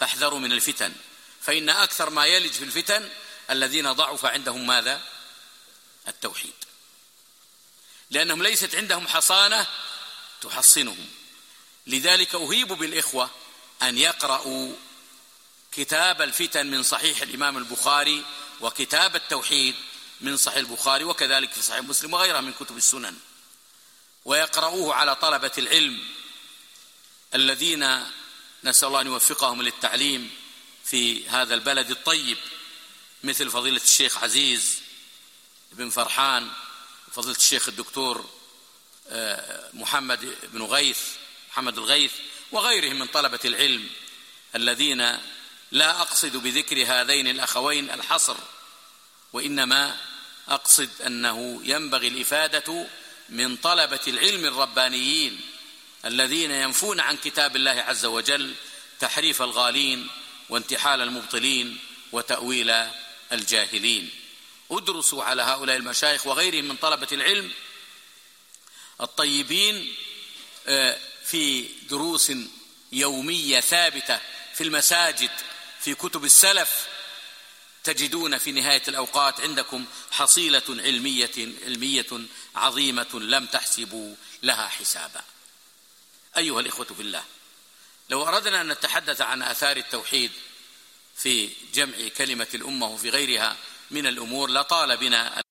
فاحذروا من الفتن. فإن أكثر ما يلج في الفتن الذين ضعف عندهم ماذا؟ التوحيد. لأنهم ليست عندهم حصانة تحصنهم. لذلك أهيب بالإخوة أن يقرأوا كتاب الفتن من صحيح الإمام البخاري وكتاب التوحيد من صحيح البخاري وكذلك في صحيح مسلم وغيرها من كتب السنن. ويقرؤوه على طلبة العلم الذين نسأل الله أن يوفقهم للتعليم في هذا البلد الطيب مثل فضيلة الشيخ عزيز بن فرحان فضيلة الشيخ الدكتور آه، محمد بن غيث محمد الغيث وغيرهم من طلبة العلم الذين لا أقصد بذكر هذين الأخوين الحصر وإنما أقصد أنه ينبغي الإفادة من طلبة العلم الربانيين. الذين ينفون عن كتاب الله عز وجل تحريف الغالين وانتحال المبطلين وتأويل الجاهلين. ادرسوا على هؤلاء المشايخ وغيرهم من طلبة العلم الطيبين آه، في دروس يومية ثابتة في المساجد في كتب السلف. تجدون في نهاية الأوقات عندكم حصيلة علمية علمية عظيمة لم تحسبوا لها حسابا. أيها الإخوة في الله لو أردنا أن نتحدث عن آثار التوحيد في جمع كلمة الأمة وفي غيرها من الأمور لطال بنا